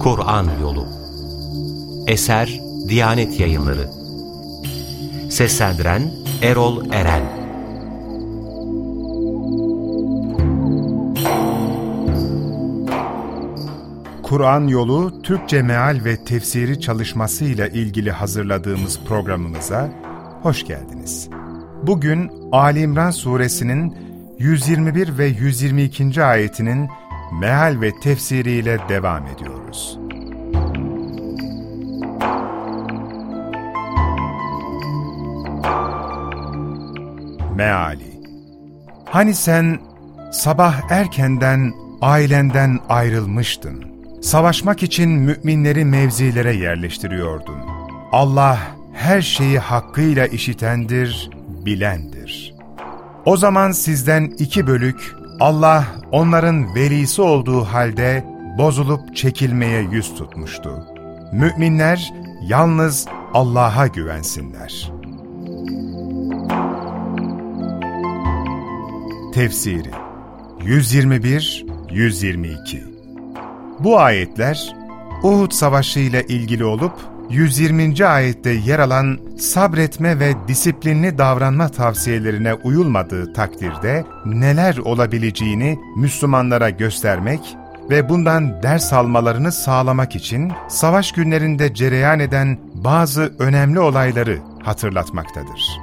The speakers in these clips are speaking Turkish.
Kur'an Yolu. Eser Diyanet Yayınları. Seslendiren Erol Eren. Kur'an Yolu Türkçe Meal ve Tefsiri çalışması ile ilgili hazırladığımız programımıza hoş geldiniz. Bugün Ali İmran Suresinin 121 ve 122. ayetinin meal ve tefsiriyle devam ediyoruz. Meali Hani sen sabah erkenden ailenden ayrılmıştın. Savaşmak için müminleri mevzilere yerleştiriyordun. Allah her şeyi hakkıyla işitendir, bilendir. O zaman sizden iki bölük Allah onların velisi olduğu halde bozulup çekilmeye yüz tutmuştu. Müminler yalnız Allah'a güvensinler. Tefsiri 121-122 Bu ayetler Uhud Savaşı ile ilgili olup 120. ayette yer alan sabretme ve disiplinli davranma tavsiyelerine uyulmadığı takdirde neler olabileceğini Müslümanlara göstermek ve bundan ders almalarını sağlamak için savaş günlerinde cereyan eden bazı önemli olayları hatırlatmaktadır.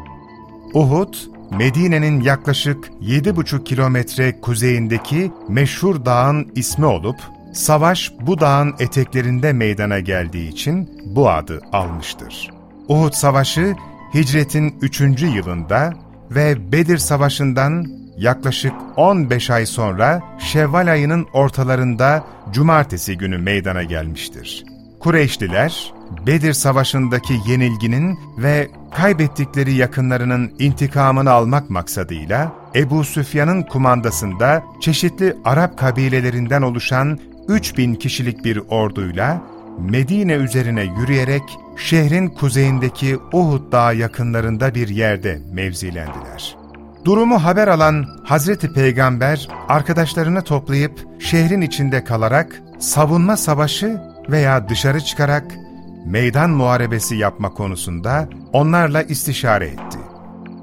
Uhud, Medine'nin yaklaşık 7,5 kilometre kuzeyindeki meşhur dağın ismi olup, Savaş bu dağın eteklerinde meydana geldiği için bu adı almıştır. Uhud Savaşı hicretin 3. yılında ve Bedir Savaşı'ndan yaklaşık 15 ay sonra Şevval ayının ortalarında cumartesi günü meydana gelmiştir. Kureyşliler, Bedir Savaşı'ndaki yenilginin ve kaybettikleri yakınlarının intikamını almak maksadıyla Ebu Süfyan'ın kumandasında çeşitli Arap kabilelerinden oluşan 3000 kişilik bir orduyla Medine üzerine yürüyerek şehrin kuzeyindeki Uhud Dağı yakınlarında bir yerde mevzilendiler. Durumu haber alan Hazreti Peygamber arkadaşlarını toplayıp şehrin içinde kalarak savunma savaşı veya dışarı çıkarak meydan muharebesi yapma konusunda onlarla istişare etti.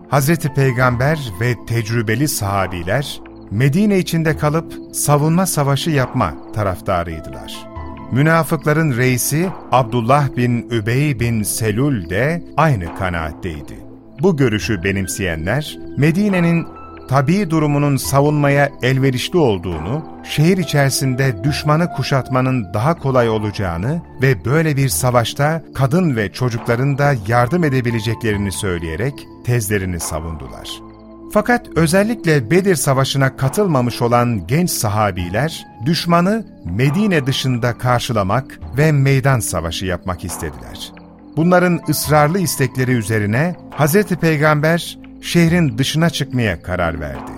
Hazreti Peygamber ve tecrübeli sahabiler Medine içinde kalıp savunma savaşı yapma taraftarıydılar. Münafıkların reisi Abdullah bin Übey bin Selül de aynı kanaatteydi. Bu görüşü benimseyenler, Medine'nin tabi durumunun savunmaya elverişli olduğunu, şehir içerisinde düşmanı kuşatmanın daha kolay olacağını ve böyle bir savaşta kadın ve çocukların da yardım edebileceklerini söyleyerek tezlerini savundular. Fakat özellikle Bedir Savaşı'na katılmamış olan genç sahabiler, düşmanı Medine dışında karşılamak ve meydan savaşı yapmak istediler. Bunların ısrarlı istekleri üzerine Hz. Peygamber şehrin dışına çıkmaya karar verdi.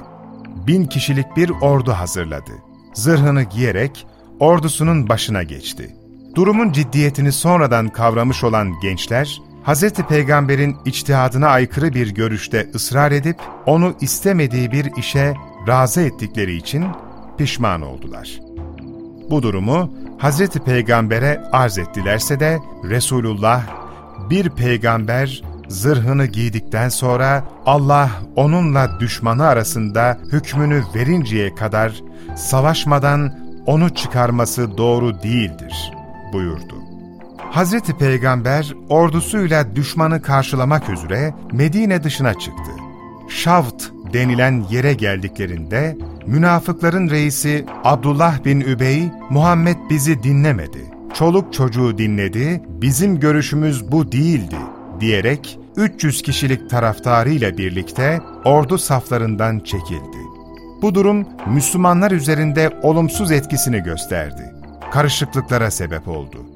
Bin kişilik bir ordu hazırladı. Zırhını giyerek ordusunun başına geçti. Durumun ciddiyetini sonradan kavramış olan gençler, Hz. Peygamber'in içtihadına aykırı bir görüşte ısrar edip onu istemediği bir işe razı ettikleri için pişman oldular. Bu durumu Hz. Peygamber'e arz ettilerse de Resulullah bir peygamber zırhını giydikten sonra Allah onunla düşmanı arasında hükmünü verinceye kadar savaşmadan onu çıkarması doğru değildir buyurdu. Hazreti Peygamber ordusuyla düşmanı karşılamak üzere Medine dışına çıktı. Şavt denilen yere geldiklerinde münafıkların reisi Abdullah bin Übey, Muhammed bizi dinlemedi. Çoluk çocuğu dinledi, bizim görüşümüz bu değildi diyerek 300 kişilik taraftarıyla birlikte ordu saflarından çekildi. Bu durum Müslümanlar üzerinde olumsuz etkisini gösterdi. Karışıklıklara sebep oldu.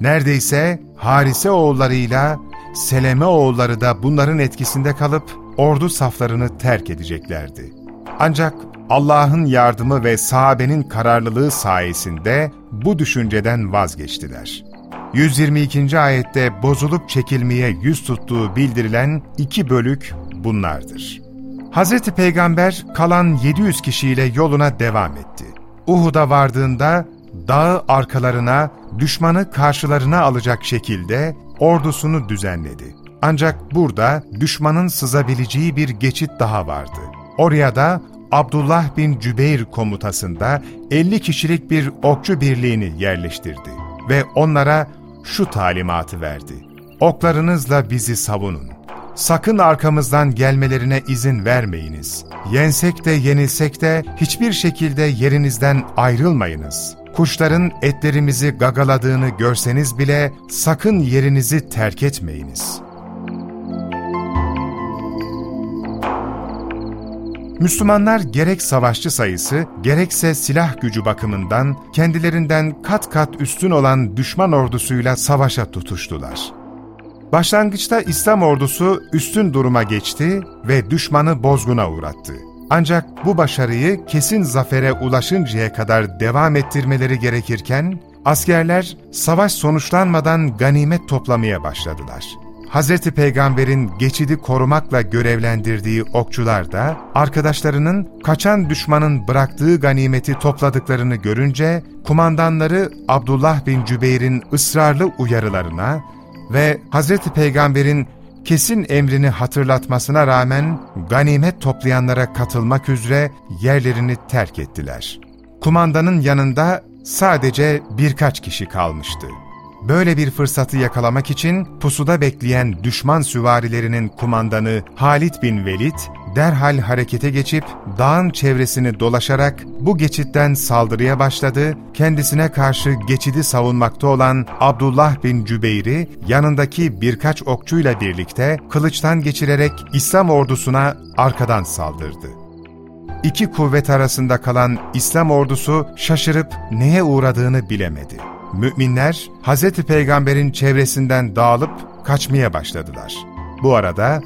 Neredeyse Harise oğullarıyla Seleme oğulları da bunların etkisinde kalıp ordu saflarını terk edeceklerdi. Ancak Allah'ın yardımı ve sahabenin kararlılığı sayesinde bu düşünceden vazgeçtiler. 122. ayette bozulup çekilmeye yüz tuttuğu bildirilen iki bölük bunlardır. Hz. Peygamber kalan 700 kişiyle yoluna devam etti. Uhud'a vardığında dağı arkalarına, düşmanı karşılarına alacak şekilde ordusunu düzenledi. Ancak burada düşmanın sızabileceği bir geçit daha vardı. Oraya da Abdullah bin Cübeyr komutasında 50 kişilik bir okçu birliğini yerleştirdi ve onlara şu talimatı verdi. Oklarınızla bizi savunun. Sakın arkamızdan gelmelerine izin vermeyiniz. Yensek de yenilsek de hiçbir şekilde yerinizden ayrılmayınız. Kuşların etlerimizi gagaladığını görseniz bile sakın yerinizi terk etmeyiniz.'' Müslümanlar gerek savaşçı sayısı, gerekse silah gücü bakımından kendilerinden kat kat üstün olan düşman ordusuyla savaşa tutuştular. Başlangıçta İslam ordusu üstün duruma geçti ve düşmanı bozguna uğrattı. Ancak bu başarıyı kesin zafere ulaşıncaya kadar devam ettirmeleri gerekirken, askerler savaş sonuçlanmadan ganimet toplamaya başladılar. Hz. Peygamber'in geçidi korumakla görevlendirdiği okçular da arkadaşlarının kaçan düşmanın bıraktığı ganimeti topladıklarını görünce kumandanları Abdullah bin Cübeyr'in ısrarlı uyarılarına ve Hz. Peygamber'in kesin emrini hatırlatmasına rağmen ganimet toplayanlara katılmak üzere yerlerini terk ettiler. Kumandanın yanında sadece birkaç kişi kalmıştı. Böyle bir fırsatı yakalamak için pusuda bekleyen düşman süvarilerinin kumandanı Halid bin Velid, derhal harekete geçip dağın çevresini dolaşarak bu geçitten saldırıya başladı, kendisine karşı geçidi savunmakta olan Abdullah bin Cübeyr'i yanındaki birkaç okçuyla birlikte kılıçtan geçirerek İslam ordusuna arkadan saldırdı. İki kuvvet arasında kalan İslam ordusu şaşırıp neye uğradığını bilemedi müminler Hz. Peygamber'in çevresinden dağılıp kaçmaya başladılar. Bu arada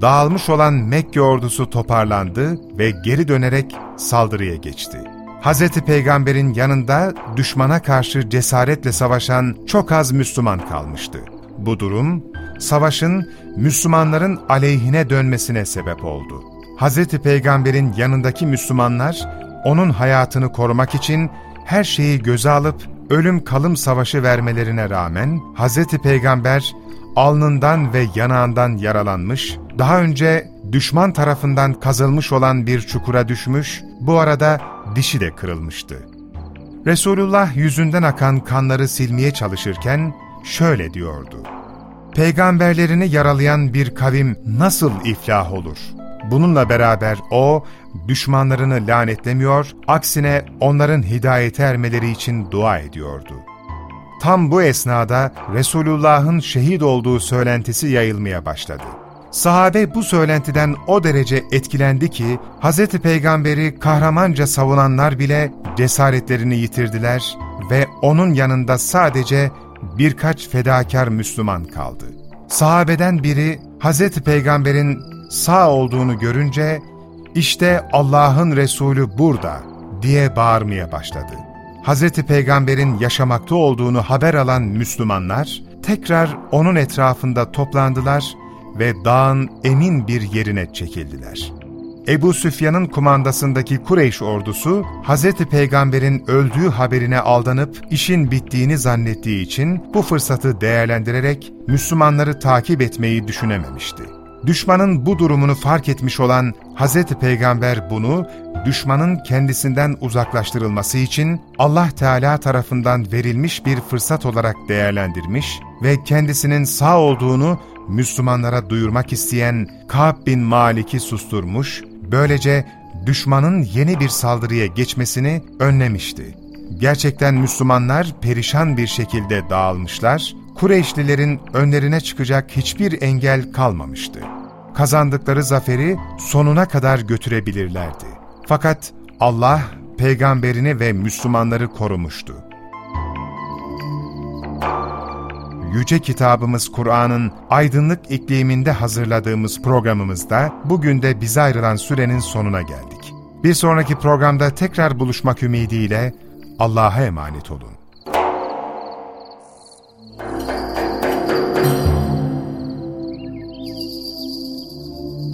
dağılmış olan Mekke ordusu toparlandı ve geri dönerek saldırıya geçti. Hz. Peygamber'in yanında düşmana karşı cesaretle savaşan çok az Müslüman kalmıştı. Bu durum, savaşın Müslümanların aleyhine dönmesine sebep oldu. Hz. Peygamber'in yanındaki Müslümanlar, onun hayatını korumak için her şeyi göze alıp ölüm kalım savaşı vermelerine rağmen Hz. Peygamber alnından ve yanağından yaralanmış, daha önce düşman tarafından kazılmış olan bir çukura düşmüş, bu arada dişi de kırılmıştı. Resulullah yüzünden akan kanları silmeye çalışırken şöyle diyordu. Peygamberlerini yaralayan bir kavim nasıl iflah olur? Bununla beraber o, düşmanlarını lanetlemiyor, aksine onların hidayete ermeleri için dua ediyordu. Tam bu esnada Resulullah'ın şehit olduğu söylentisi yayılmaya başladı. Sahabe bu söylentiden o derece etkilendi ki, Hz. Peygamber'i kahramanca savunanlar bile cesaretlerini yitirdiler ve onun yanında sadece birkaç fedakar Müslüman kaldı. Sahabeden biri, Hz. Peygamber'in sağ olduğunu görünce işte Allah'ın Resulü burada diye bağırmaya başladı. Hz. Peygamber'in yaşamakta olduğunu haber alan Müslümanlar tekrar onun etrafında toplandılar ve dağın emin bir yerine çekildiler. Ebu Süfyan'ın kumandasındaki Kureyş ordusu, Hz. Peygamber'in öldüğü haberine aldanıp işin bittiğini zannettiği için bu fırsatı değerlendirerek Müslümanları takip etmeyi düşünememişti. Düşmanın bu durumunu fark etmiş olan Hz. Peygamber bunu düşmanın kendisinden uzaklaştırılması için Allah Teala tarafından verilmiş bir fırsat olarak değerlendirmiş ve kendisinin sağ olduğunu Müslümanlara duyurmak isteyen Ka'b bin Malik'i susturmuş, böylece düşmanın yeni bir saldırıya geçmesini önlemişti. Gerçekten Müslümanlar perişan bir şekilde dağılmışlar, Kureyşlilerin önlerine çıkacak hiçbir engel kalmamıştı. Kazandıkları zaferi sonuna kadar götürebilirlerdi. Fakat Allah peygamberini ve Müslümanları korumuştu. Yüce kitabımız Kur'an'ın aydınlık ikliminde hazırladığımız programımızda bugün de bize ayrılan sürenin sonuna geldik. Bir sonraki programda tekrar buluşmak ümidiyle Allah'a emanet olun.